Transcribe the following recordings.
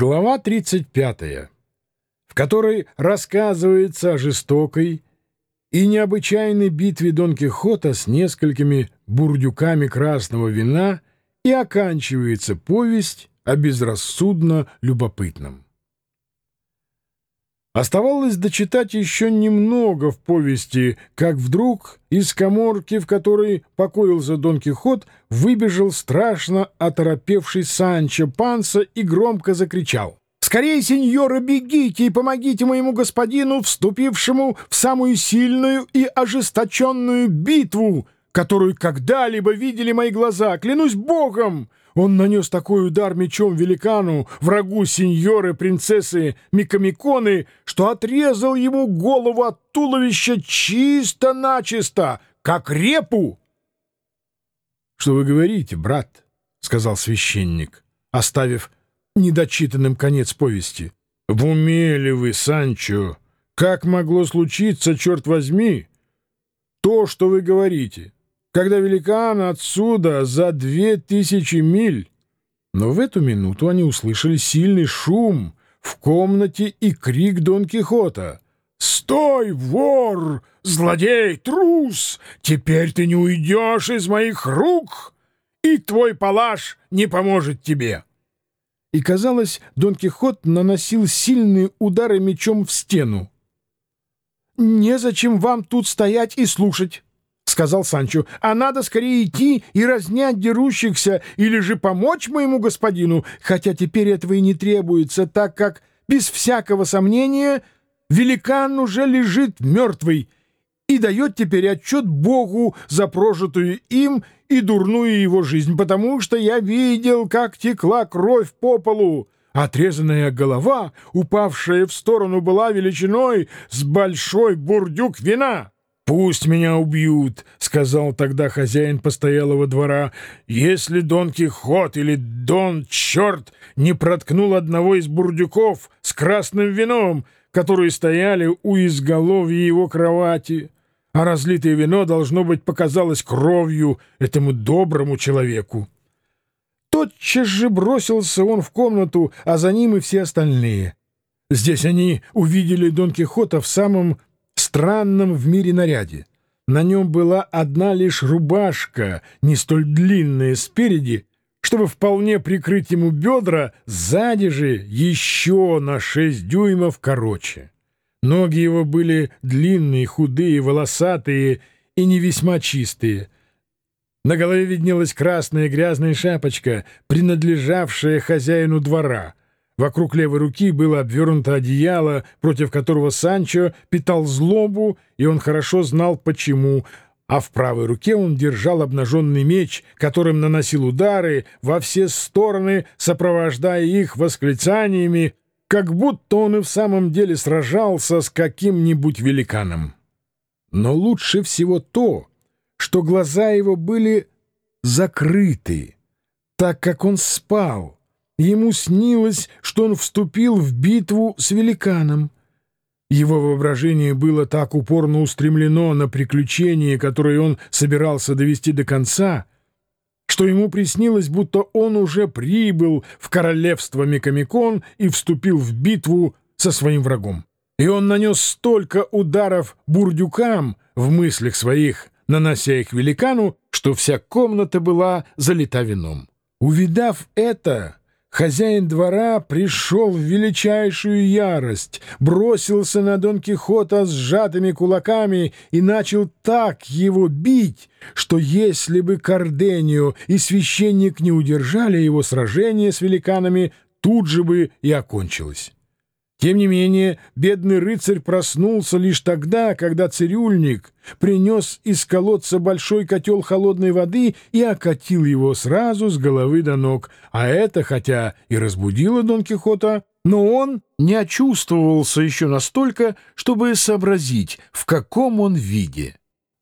Глава 35, в которой рассказывается о жестокой и необычайной битве Дон Кихота с несколькими бурдюками красного вина и оканчивается повесть о безрассудно любопытном. Оставалось дочитать еще немного в повести, как вдруг из коморки, в которой покоился Дон Кихот, выбежал страшно оторопевший Санчо Панса и громко закричал. «Скорее, сеньоры, бегите и помогите моему господину, вступившему в самую сильную и ожесточенную битву, которую когда-либо видели мои глаза, клянусь богом!» Он нанес такой удар мечом великану, врагу сеньоры принцессы Микамиконы, что отрезал ему голову от туловища чисто-начисто, как репу. — Что вы говорите, брат? — сказал священник, оставив недочитанным конец повести. — В уме ли вы, Санчо? Как могло случиться, черт возьми, то, что вы говорите? — когда великан отсюда за две тысячи миль. Но в эту минуту они услышали сильный шум в комнате и крик Дон Кихота. «Стой, вор! Злодей, трус! Теперь ты не уйдешь из моих рук, и твой палаш не поможет тебе!» И, казалось, Дон Кихот наносил сильные удары мечом в стену. «Незачем вам тут стоять и слушать!» Сказал Санчо, — а надо скорее идти и разнять дерущихся, или же помочь моему господину, хотя теперь этого и не требуется, так как, без всякого сомнения, великан уже лежит мертвый и дает теперь отчет Богу за прожитую им и дурную его жизнь, потому что я видел, как текла кровь по полу. Отрезанная голова, упавшая в сторону, была величиной с большой бурдюк вина. «Пусть меня убьют», — сказал тогда хозяин постоялого двора, «если Дон Кихот или Дон Черт не проткнул одного из бурдюков с красным вином, которые стояли у изголовья его кровати, а разлитое вино, должно быть, показалось кровью этому доброму человеку». Тотчас же бросился он в комнату, а за ним и все остальные. Здесь они увидели Дон Кихота в самом странном в мире наряде. На нем была одна лишь рубашка, не столь длинная спереди, чтобы вполне прикрыть ему бедра, сзади же еще на шесть дюймов короче. Ноги его были длинные, худые, волосатые и не весьма чистые. На голове виднелась красная грязная шапочка, принадлежавшая хозяину двора — Вокруг левой руки было обвернуто одеяло, против которого Санчо питал злобу, и он хорошо знал почему, а в правой руке он держал обнаженный меч, которым наносил удары во все стороны, сопровождая их восклицаниями, как будто он и в самом деле сражался с каким-нибудь великаном. Но лучше всего то, что глаза его были закрыты, так как он спал — Ему снилось, что он вступил в битву с великаном. Его воображение было так упорно устремлено на приключение, которое он собирался довести до конца, что ему приснилось, будто он уже прибыл в королевство Мекамикон и вступил в битву со своим врагом. И он нанес столько ударов бурдюкам в мыслях своих, нанося их великану, что вся комната была залита вином. Увидав это, Хозяин двора пришел в величайшую ярость, бросился на Дон Кихота с сжатыми кулаками и начал так его бить, что если бы Карденио и священник не удержали его сражение с великанами, тут же бы и окончилось. Тем не менее, бедный рыцарь проснулся лишь тогда, когда цирюльник принес из колодца большой котел холодной воды и окатил его сразу с головы до ног, а это, хотя и разбудило Дон Кихота, но он не очувствовался еще настолько, чтобы сообразить, в каком он виде.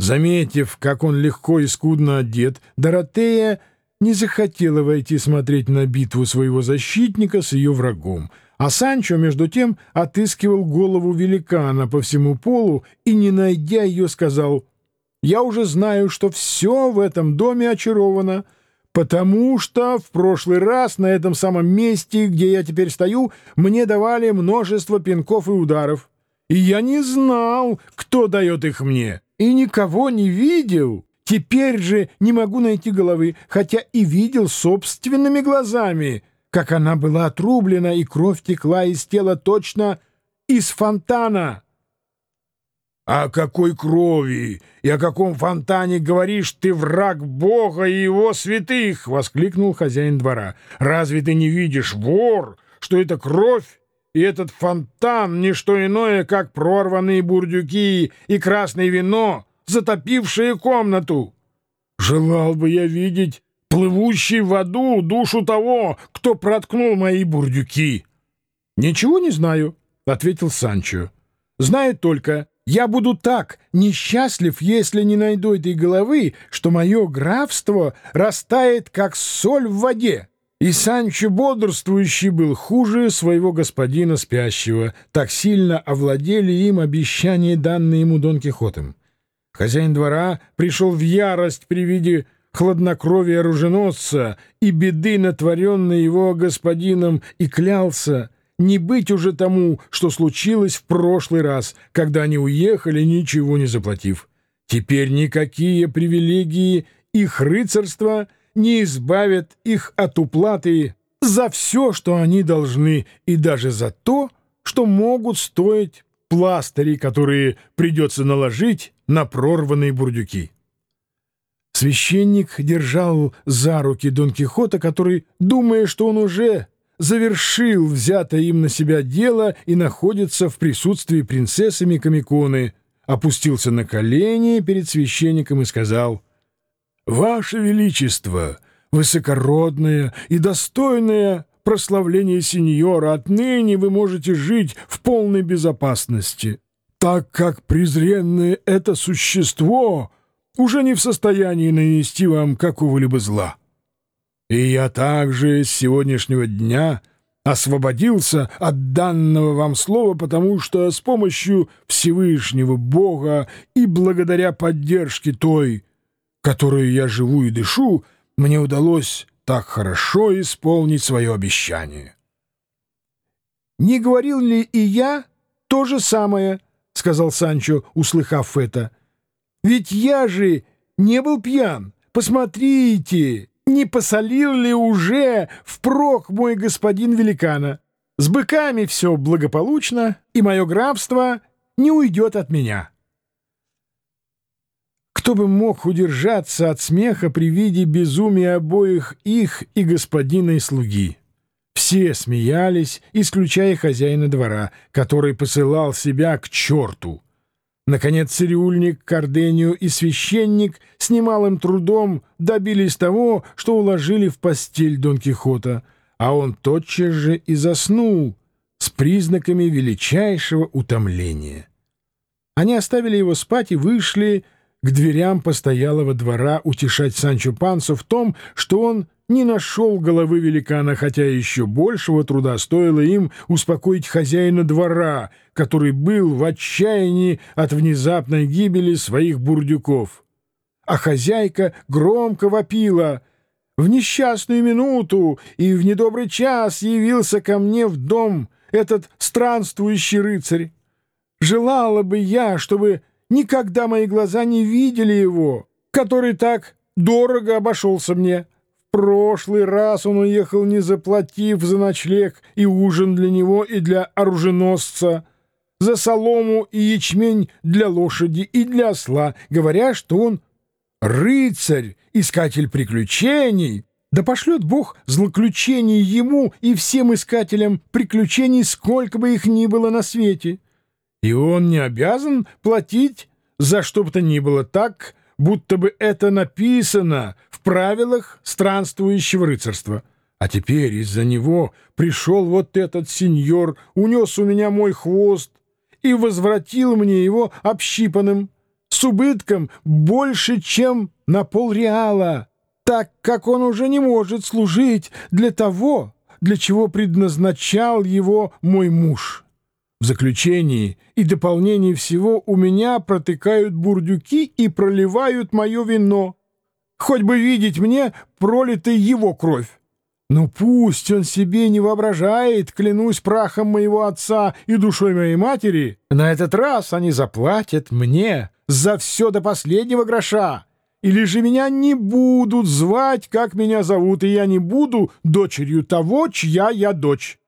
Заметив, как он легко и скудно одет, Доротея не захотела войти смотреть на битву своего защитника с ее врагом — а Санчо, между тем, отыскивал голову великана по всему полу и, не найдя ее, сказал, «Я уже знаю, что все в этом доме очаровано. потому что в прошлый раз на этом самом месте, где я теперь стою, мне давали множество пинков и ударов, и я не знал, кто дает их мне, и никого не видел». Теперь же не могу найти головы, хотя и видел собственными глазами, как она была отрублена, и кровь текла из тела точно из фонтана. — О какой крови и о каком фонтане говоришь ты, враг Бога и его святых? — воскликнул хозяин двора. — Разве ты не видишь, вор, что это кровь? И этот фонтан — не что иное, как прорванные бурдюки и красное вино — затопившие комнату. Желал бы я видеть плывущий в аду душу того, кто проткнул мои бурдюки. — Ничего не знаю, — ответил Санчо. — Знаю только, я буду так несчастлив, если не найду этой головы, что мое графство растает, как соль в воде. И Санчо бодрствующий был хуже своего господина спящего, так сильно овладели им обещания, данные ему Дон Кихотом. Хозяин двора пришел в ярость при виде хладнокровия оруженосца и беды, натворенной его господином, и клялся не быть уже тому, что случилось в прошлый раз, когда они уехали, ничего не заплатив. Теперь никакие привилегии их рыцарства не избавят их от уплаты за все, что они должны, и даже за то, что могут стоить пластыри, которые придется наложить на прорванные бурдюки. Священник держал за руки Дон Кихота, который, думая, что он уже завершил взятое им на себя дело и находится в присутствии принцессы Микамиконы, опустился на колени перед священником и сказал «Ваше Величество, высокородное и достойное прославления сеньора, отныне вы можете жить в полной безопасности» так как презренное это существо уже не в состоянии нанести вам какого-либо зла. И я также с сегодняшнего дня освободился от данного вам слова, потому что с помощью Всевышнего Бога и благодаря поддержке той, которую я живу и дышу, мне удалось так хорошо исполнить свое обещание. Не говорил ли и я то же самое, —— сказал Санчо, услыхав это. «Ведь я же не был пьян. Посмотрите, не посолил ли уже впрок мой господин великана? С быками все благополучно, и мое графство не уйдет от меня». Кто бы мог удержаться от смеха при виде безумия обоих их и господина и слуги? Все смеялись, исключая хозяина двора, который посылал себя к черту. Наконец цирюльник, Кардению и священник с немалым трудом добились того, что уложили в постель Дон Кихота, а он тотчас же и заснул с признаками величайшего утомления. Они оставили его спать и вышли к дверям постоялого двора утешать Санчо Пансо в том, что он не нашел головы великана, хотя еще большего труда стоило им успокоить хозяина двора, который был в отчаянии от внезапной гибели своих бурдюков. А хозяйка громко вопила «В несчастную минуту и в недобрый час явился ко мне в дом этот странствующий рыцарь. Желала бы я, чтобы никогда мои глаза не видели его, который так дорого обошелся мне» прошлый раз он уехал, не заплатив за ночлег и ужин для него и для оруженосца, за солому и ячмень для лошади и для осла, говоря, что он рыцарь, искатель приключений. Да пошлет Бог злоключений ему и всем искателям приключений, сколько бы их ни было на свете. И он не обязан платить за что бы то ни было так, будто бы это написано в правилах странствующего рыцарства. А теперь из-за него пришел вот этот сеньор, унес у меня мой хвост и возвратил мне его общипанным, с убытком больше, чем на полреала, так как он уже не может служить для того, для чего предназначал его мой муж». В заключении и дополнении всего у меня протыкают бурдюки и проливают мое вино. Хоть бы видеть мне пролитой его кровь. Но пусть он себе не воображает, клянусь прахом моего отца и душой моей матери, на этот раз они заплатят мне за все до последнего гроша. Или же меня не будут звать, как меня зовут, и я не буду дочерью того, чья я дочь.